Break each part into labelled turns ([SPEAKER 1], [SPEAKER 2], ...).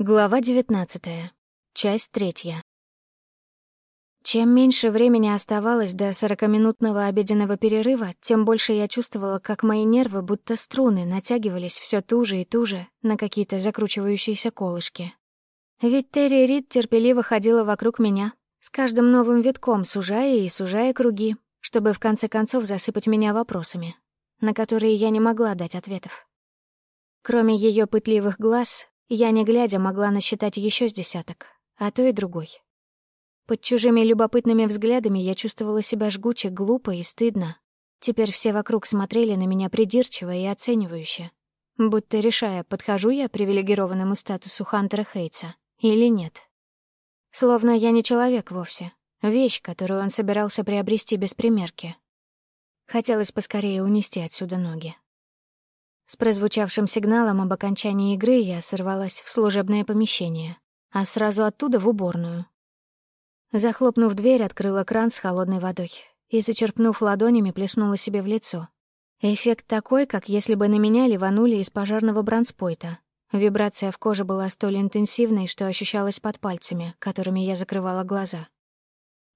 [SPEAKER 1] Глава 19. Часть третья. Чем меньше времени оставалось до сорокаминутного обеденного перерыва, тем больше я чувствовала, как мои нервы, будто струны, натягивались все туже и туже на какие-то закручивающиеся колышки. Ведь Терри Рид терпеливо ходила вокруг меня, с каждым новым витком сужая и сужая круги, чтобы в конце концов засыпать меня вопросами, на которые я не могла дать ответов. Кроме ее пытливых глаз, я, не глядя, могла насчитать еще с десяток, а то и другой. Под чужими любопытными взглядами я чувствовала себя жгуче, глупо и стыдно. Теперь все вокруг смотрели на меня придирчиво и оценивающе, будто решая, подхожу я привилегированному статусу Хантера Хейтса или нет. Словно я не человек вовсе, вещь, которую он собирался приобрести без примерки. Хотелось поскорее унести отсюда ноги. С прозвучавшим сигналом об окончании игры я сорвалась в служебное помещение, а сразу оттуда в уборную. Захлопнув дверь, открыла кран с холодной водой и, зачерпнув ладонями, плеснула себе в лицо. Эффект такой, как если бы на меня ливанули из пожарного бронспойта. Вибрация в коже была столь интенсивной, что ощущалась под пальцами, которыми я закрывала глаза.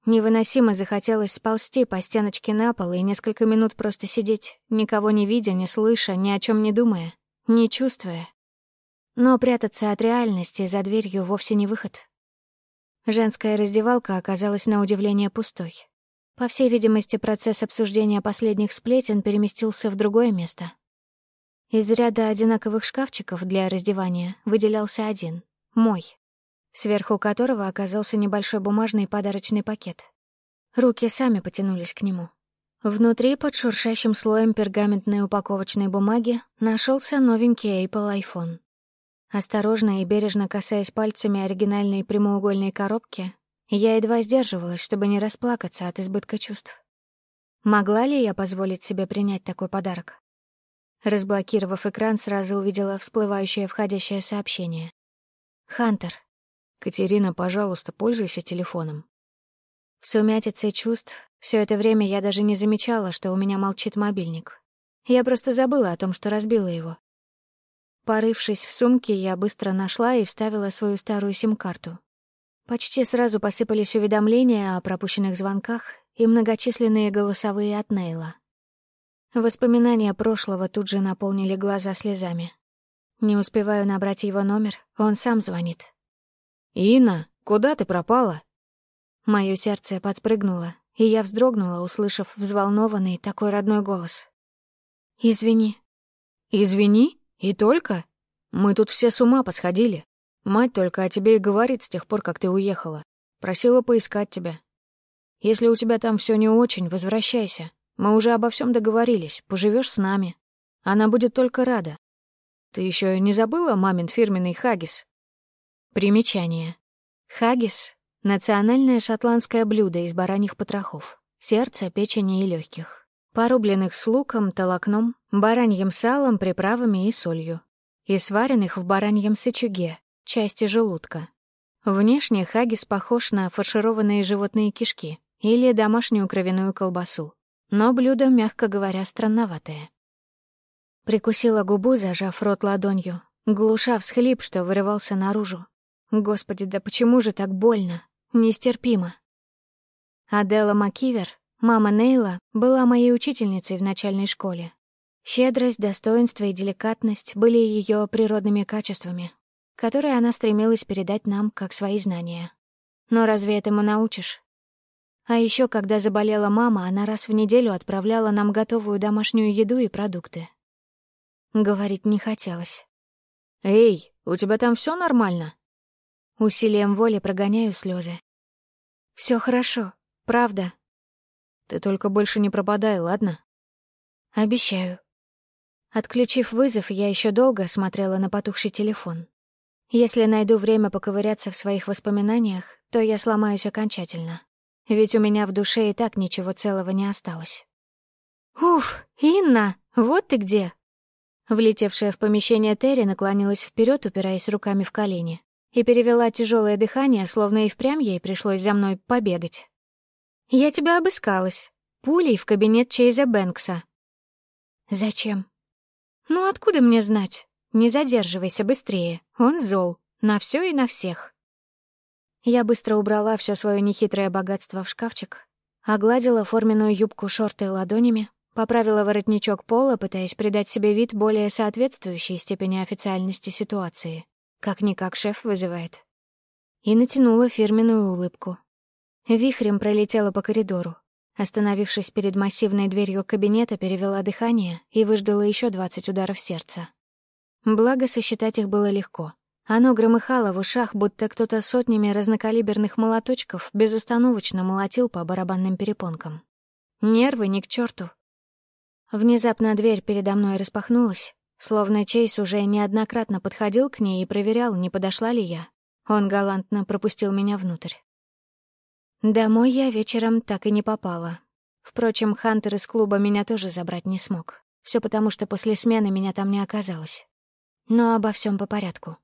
[SPEAKER 1] Невыносимо захотелось сползти по стеночке на пол и несколько минут просто сидеть, никого не видя, не слыша, ни о чем не думая, не чувствуя. Но прятаться от реальности за дверью вовсе не выход. Женская раздевалка оказалась на удивление пустой. По всей видимости, процесс обсуждения последних сплетен переместился в другое место. Из ряда одинаковых шкафчиков для раздевания выделялся один — мой сверху которого оказался небольшой бумажный подарочный пакет. Руки сами потянулись к нему. Внутри, под шуршащим слоем пергаментной упаковочной бумаги, нашелся новенький Apple iPhone. Осторожно и бережно касаясь пальцами оригинальной прямоугольной коробки, я едва сдерживалась, чтобы не расплакаться от избытка чувств. Могла ли я позволить себе принять такой подарок? Разблокировав экран, сразу увидела всплывающее входящее сообщение. «Хантер, «Катерина, пожалуйста, пользуйся телефоном». В сумятице чувств все это время я даже не замечала, что у меня молчит мобильник. Я просто забыла о том, что разбила его. Порывшись в сумке, я быстро нашла и вставила свою старую сим-карту. Почти сразу посыпались уведомления о пропущенных звонках и многочисленные голосовые от Нейла. Воспоминания прошлого тут же наполнили глаза слезами. Не успеваю набрать его номер, он сам звонит. «Инна, куда ты пропала?» Моё сердце подпрыгнуло, и я вздрогнула, услышав взволнованный такой родной голос. «Извини». «Извини? И только? Мы тут все с ума посходили. Мать только о тебе и говорит с тех пор, как ты уехала. Просила поискать тебя. Если у тебя там все не очень, возвращайся. Мы уже обо всем договорились, поживешь с нами. Она будет только рада. Ты еще не забыла мамин фирменный хагис? Примечание. Хагис — национальное шотландское блюдо из бараньих потрохов, сердца, печени и легких, порубленных с луком, толокном, бараньим салом, приправами и солью, и сваренных в бараньем сычуге, части желудка. Внешне хагис похож на фаршированные животные кишки или домашнюю кровяную колбасу, но блюдо, мягко говоря, странноватое. Прикусила губу, зажав рот ладонью, глуша всхлип, что вырывался наружу, Господи, да почему же так больно? Нестерпимо. Адела Макивер, мама Нейла, была моей учительницей в начальной школе. Щедрость, достоинство и деликатность были ее природными качествами, которые она стремилась передать нам как свои знания. Но разве этому научишь? А еще, когда заболела мама, она раз в неделю отправляла нам готовую домашнюю еду и продукты. Говорить не хотелось. «Эй, у тебя там все нормально?» Усилием воли прогоняю слезы. Все хорошо, правда. Ты только больше не пропадай, ладно? Обещаю. Отключив вызов, я еще долго смотрела на потухший телефон. Если найду время поковыряться в своих воспоминаниях, то я сломаюсь окончательно. Ведь у меня в душе и так ничего целого не осталось. «Уф, Инна, вот ты где!» Влетевшая в помещение Терри наклонилась вперед, упираясь руками в колени и перевела тяжелое дыхание, словно и впрямь ей пришлось за мной побегать. «Я тебя обыскалась. Пулей в кабинет Чейза Бэнкса». «Зачем?» «Ну, откуда мне знать? Не задерживайся быстрее. Он зол. На все и на всех. Я быстро убрала все свое нехитрое богатство в шкафчик, огладила форменную юбку-шорты ладонями, поправила воротничок пола, пытаясь придать себе вид более соответствующей степени официальности ситуации. Как-никак шеф вызывает. И натянула фирменную улыбку. Вихрем пролетела по коридору. Остановившись перед массивной дверью кабинета, перевела дыхание и выждала еще двадцать ударов сердца. Благо, сосчитать их было легко. Оно громыхало в ушах, будто кто-то сотнями разнокалиберных молоточков безостановочно молотил по барабанным перепонкам. Нервы ни к черту. Внезапно дверь передо мной распахнулась, словно Чейз уже неоднократно подходил к ней и проверял, не подошла ли я. Он галантно пропустил меня внутрь. Домой я вечером так и не попала. Впрочем, Хантер из клуба меня тоже забрать не смог. Все потому, что после смены меня там не оказалось. Но обо всем по порядку.